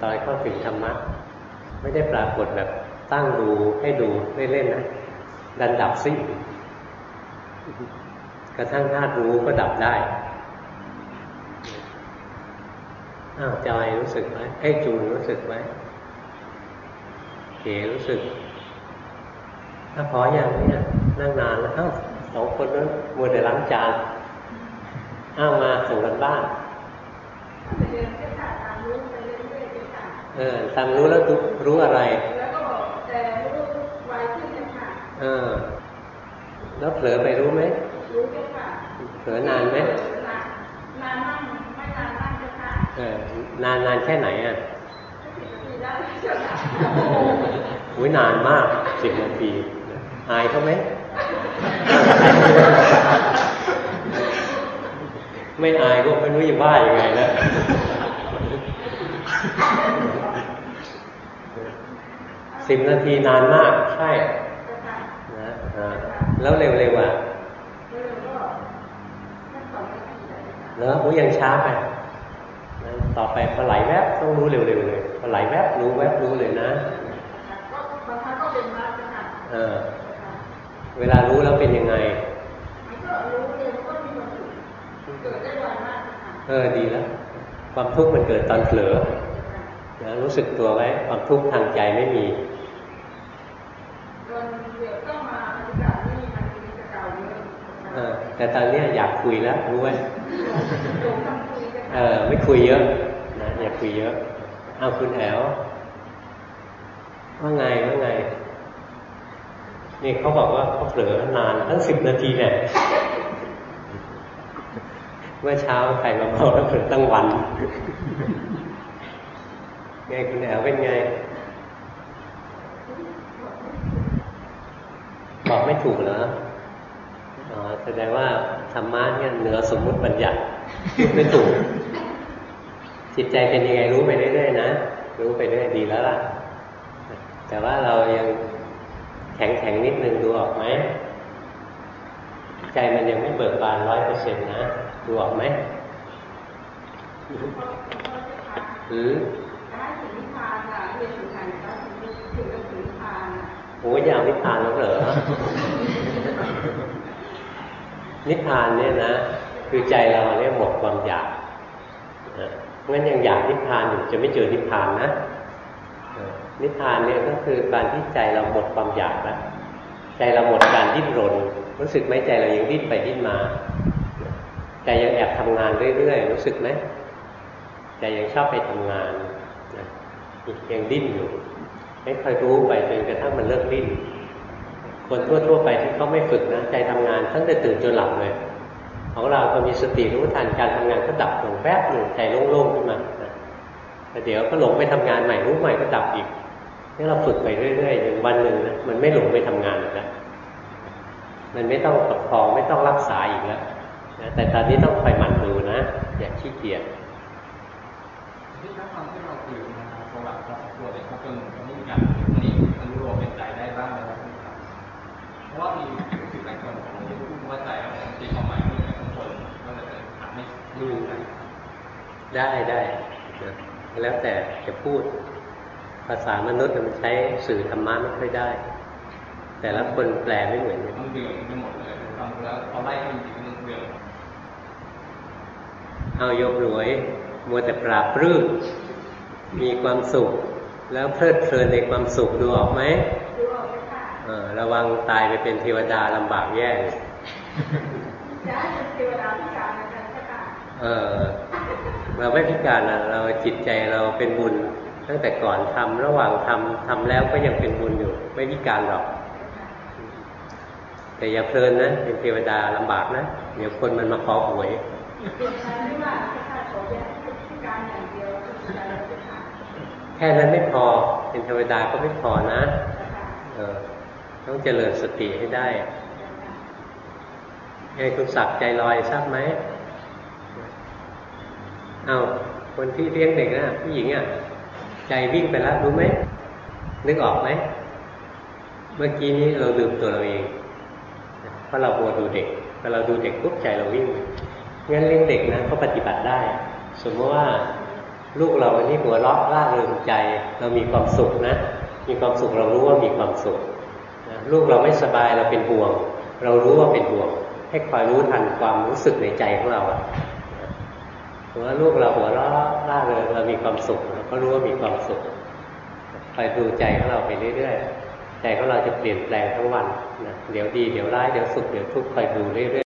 ตอนเข้าถึงธรรมะ ไม่ได้ปรากฏแบบตั้งดูให้ดูเล่นๆนะดันดับซิกระทั่งธาตุรู้ก็ดับได้อ้าวจอยรู้สึกไหมไอ้จูนรู้สึกไหมเก๋รู้สึก ถ้าพออย่างนี่ยนั่งนานแล้วอ้าวสองคนนั้นมัวแต่ล้างจานอ้าวมาส่งกันบ้าน เออตามรู้แล้วรู้อะไรแล้วก็บอกแต่รู้ไวขึ้นค่ะเออแล้วเผลอไปรู้ไหมรู้เจ้าค่ะเผลอนานไหมนานนานนั่งไม่นานนั่งเจ้าค่ะเออนานนานแค่ไหนอะสิบนาทีได้เจ้าค่ะอุ้ยนานมากสิบนาทีอายเขาไหม ไม่อายก็ไม่รู้จะว่ายังไงแล้วสิบนาทีนานมาก ใช่เจ้าค่ะนะอ่าแล้วเร็วๆอะเร็วก็นั่งสองนาทีได้เจ้าค่ะแล้วอุ้ยยังช้าไปนะต่อไปพอไหลแวบต้องรู้เร็วๆเลยพอไหลแวบรู้แวบรู้เลยนะก็บางครั้งก็เป็นมากเจ้าค่ะเออเวลารู้แล้วเป็นยังไง มันก็รู้เร็วก็มีความสุข เกิดได้ไวมากเจ้าค่ะเออดีแล้วความทุกข์มันเกิดตอนเผลอนะรู้สึกตัวไว้ความทุกข์ทางใจไม่มีจนเดี๋ยวต้องมาปฏิบัตินี่มันมีสกาวเยอะเออแต่ตอนเนี้ยอยากคุยแล้วรู้ไว้โยมทำคุยกันเออไม่คุยเยอะนะอย่าคุยเยอะ เอาคุณแอลว่าไงว่าไงนี่เขาบอกว่าเขาเผลอนานตั้งสิบนาทีเนี่ย เมื่อเช้าใครมาบอกว่าเผลอตั้งวัน ไงคุณแอลเป็นไง บอกไม่ถูกเหรออ๋อแสดงว่าธรรมะเนี่ยเหนือสมมุติบัญญัติไม่ถูก จิตใจเป็นยังไงรู้ไปเรื่อยๆนะรู้ไปเรื่อยดีแล้วล่ะ แต่ว่าเรายังแข็งแข็งๆนิดนึงดูออกไหมใจมันยังไม่เบิกบานร้อยเปอร์เซ็นต์นะ ดูออกไหมหรือได้ถึงนิพพานอะเรียนถึงไหนก็ถึงถึงกับถึงนิพพานโอ้ยอยากนิพพานแล้วเหรอ นิพพานเนี่ยนะ คือใจเราเนี่ยหมดความอยากนะงั้นยังอยากนิพพานอยู่จะไม่เจอนิพพานนะนิพพานเนี่ยก็คือการที่ใจเราหมดความอยากแล้วใจเราหมดการดิ้นรน รู้สึกไหมใจเรายังดิ้นไปดิ้นมา ใจยังแอบทำงานเรื่อยๆ รู้สึกไหมใจยังชอบไปทำงานนะยังดิ้นอยู่ให้คอยรู้ไปจนกระทั่งมันเลิกดิ้นคนทั่วๆไปที่เขาไม่ฝึกนะใจทำงานตั้งแต่ตื่นจนหลับเลยของเราพอมีสติรู้ทันการทำงานก็ดับลงแป๊บหนึ่งใจโล่งๆขึ้นมาแต่เดี๋ยวก็หลงไปทำงานใหม่รู้ใหม่ก็ดับอีกนี่เราฝึกไปเรื่อยๆจนวันหนึ่งนะมันไม่หลงไปทำงานอีกแล้วมันไม่ต้องประคองไม่ต้องรักษาอีกแล้ว นะแต่ตอนนี้ต้องคอยหมั่นดูนะ อย่าขี้เกียจที่ถ้าความที่เราคุยนะครับประวัติครอบครัวเนี่ยครับจนมันไม่มีการอันนี้อนุโลมเป็นใจได้บ้างนะครับเพราะว่ามีรู้สึกหลายคนที่พูดว่าใจเราตีความหมายไม่เหมือนทุกคนก็เลยทำให้รู้ใจได้ได้นะแล้วแต่จะพูด ภาษามนุษย์มันใช้สื่อธรรมะไม่ค่อยได้ แต่ละคนแปลไม่เหมือนกันมันเดือดไปหมดเลยฟังแล้วพอไล่จริงๆมัน เดือดเอาโยมรวย มัวแต่ปราบปรื้มมีความสุข แล้วเพลิดเพลินในความสุขดูออกไหมดูออกไหมค่ะเออระวังตายไปเป็นเทวดาลำบากแย่เลยจะให้เป็นเทวดาพิการนะคะค่ะเออเราไม่พิการนะเราจิตใจเราเป็นบุญ ตั้งแต่ก่อนทำระหว่างทำทำแล้วก็ยังเป็นบุญอยู่ ไม่พิการหรอก แต่อย่าเพลินนะ เป็นเทวดาลำบากนะ เดี๋ยวคนมันมาขอหวย แค่นั้นไม่พอ เป็นเทวดาก็ไม่พอนะ เออ ต้องเจริญสติให้ได้ไงคุณศักดิ์ใจลอยทราบไหม เอาคนที่เลี้ยงเด็กนะผู้หญิงอะ ใจวิ่งไปแล้วรู้ไหม นึกออกไหม เมื่อกี้นี้เราลืมตัวเราเองเพราะเราโวดูเด็กพอเราดูเด็กปุ๊บใจเราวิ่ง งั้นเลี้ยงเด็กนะเขาปฏิบัติได้ สมมติว่าลูกเราวันนี้หัวเราะร่าเริงใจ เรามีความสุขนะ มีความสุขเรารู้ว่ามีความสุขนะลูกเราไม่สบายเราเป็นห่วง เรารู้ว่าเป็นห่วง ให้คอยรู้ทันความรู้สึกในใจของเราอะถือว่าลูกเราหัวเราะร่าเริงเรามีความสุขเราก็รู้ว่ามีความสุขคอยดูใจของเราไปเรื่อยๆใจของเราจะเปลี่ยนแปลงทั้งวันนะเดี๋ยวดีเดี๋ยวร้ายเดี๋ยวสุขเดี๋ยวทุกข์คอยดูเรื่อยๆ